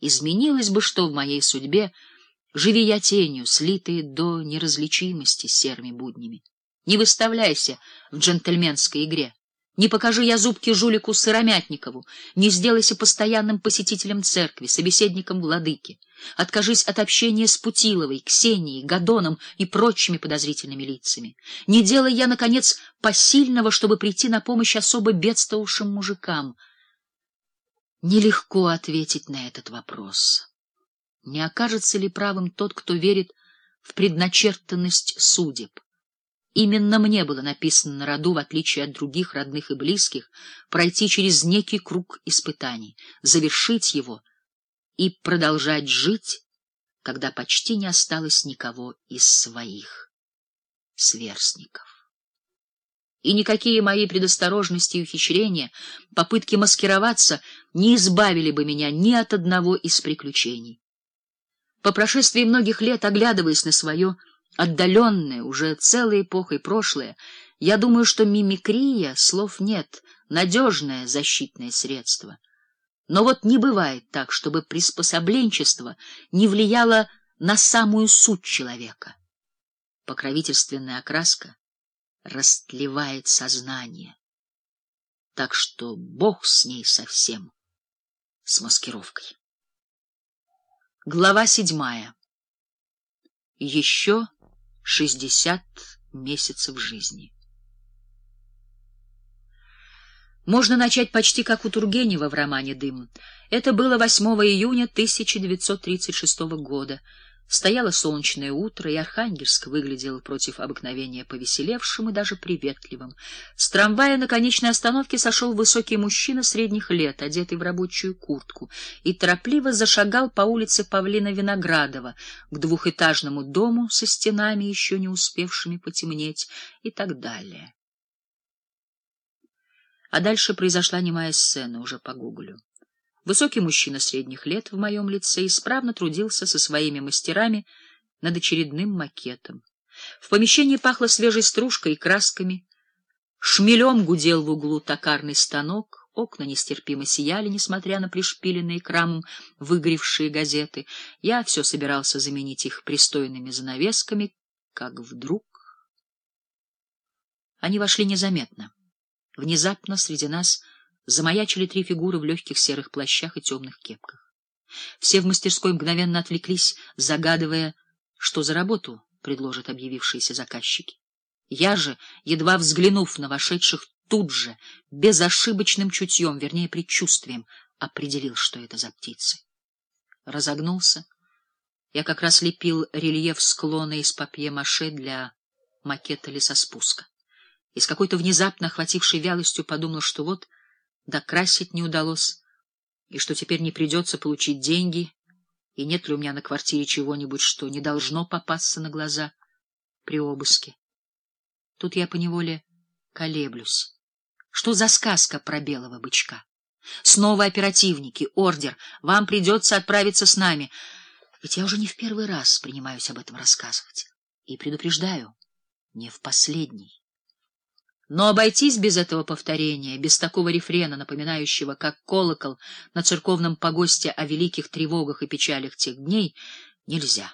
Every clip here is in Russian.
Изменилось бы что в моей судьбе, живи я тенью, слитые до неразличимости серыми буднями. Не выставляйся в джентльменской игре. Не покажи я зубки жулику Сыромятникову, не сделайся постоянным посетителем церкви, собеседником владыки. Откажись от общения с Путиловой, Ксенией, Гадоном и прочими подозрительными лицами. Не делай я, наконец, посильного, чтобы прийти на помощь особо бедствовавшим мужикам. Нелегко ответить на этот вопрос. Не окажется ли правым тот, кто верит в предначертанность судеб? Именно мне было написано на роду, в отличие от других родных и близких, пройти через некий круг испытаний, завершить его и продолжать жить, когда почти не осталось никого из своих сверстников. И никакие мои предосторожности и ухищрения, попытки маскироваться не избавили бы меня ни от одного из приключений. По прошествии многих лет, оглядываясь на свое отдаленное, уже целой эпохой прошлое, я думаю, что мимикрия, слов нет, надежное защитное средство. Но вот не бывает так, чтобы приспособленчество не влияло на самую суть человека. Покровительственная окраска растлевает сознание. Так что Бог с ней совсем, с маскировкой. Глава седьмая. Еще шестьдесят месяцев жизни. Можно начать почти как у Тургенева в романе «Дым». Это было 8 июня 1936 года. Стояло солнечное утро, и Архангельск выглядел против обыкновения повеселевшим и даже приветливым. С трамвая на конечной остановке сошел высокий мужчина средних лет, одетый в рабочую куртку, и торопливо зашагал по улице Павлина Виноградова к двухэтажному дому со стенами, еще не успевшими потемнеть, и так далее. А дальше произошла немая сцена уже по Гоголю. Высокий мужчина средних лет в моем лице исправно трудился со своими мастерами над очередным макетом. В помещении пахло свежей стружкой и красками. Шмелем гудел в углу токарный станок, окна нестерпимо сияли, несмотря на пришпиленные к рамам выгоревшие газеты. Я все собирался заменить их пристойными занавесками, как вдруг... Они вошли незаметно. Внезапно среди нас замаячили три фигуры в легких серых плащах и темных кепках. Все в мастерской мгновенно отвлеклись, загадывая, что за работу предложат объявившиеся заказчики. Я же, едва взглянув на вошедших, тут же, безошибочным чутьем, вернее, предчувствием, определил, что это за птицы. Разогнулся. Я как раз лепил рельеф склона из папье-маше для макета лесоспуска. И с какой-то внезапно охватившей вялостью подумал, что вот докрасить не удалось, и что теперь не придется получить деньги, и нет ли у меня на квартире чего-нибудь, что не должно попасться на глаза при обыске. Тут я поневоле колеблюсь. Что за сказка про белого бычка? Снова оперативники, ордер, вам придется отправиться с нами. Ведь я уже не в первый раз принимаюсь об этом рассказывать. И предупреждаю, не в последний. Но обойтись без этого повторения, без такого рефрена, напоминающего, как колокол на церковном погосте о великих тревогах и печалях тех дней, нельзя.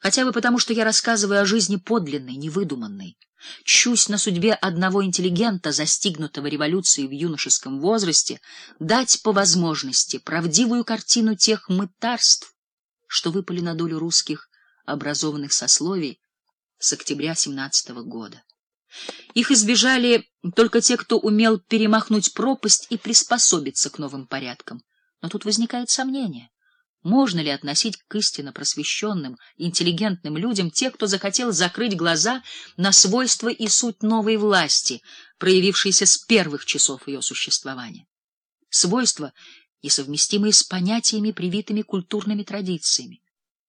Хотя бы потому, что я рассказываю о жизни подлинной, невыдуманной. Чусь на судьбе одного интеллигента, застигнутого революцией в юношеском возрасте, дать по возможности правдивую картину тех мытарств, что выпали на долю русских образованных сословий с октября 17 года. Их избежали только те, кто умел перемахнуть пропасть и приспособиться к новым порядкам. Но тут возникает сомнение. Можно ли относить к истинно просвещенным, интеллигентным людям тех, кто захотел закрыть глаза на свойства и суть новой власти, проявившейся с первых часов ее существования? Свойства, несовместимые с понятиями, привитыми культурными традициями.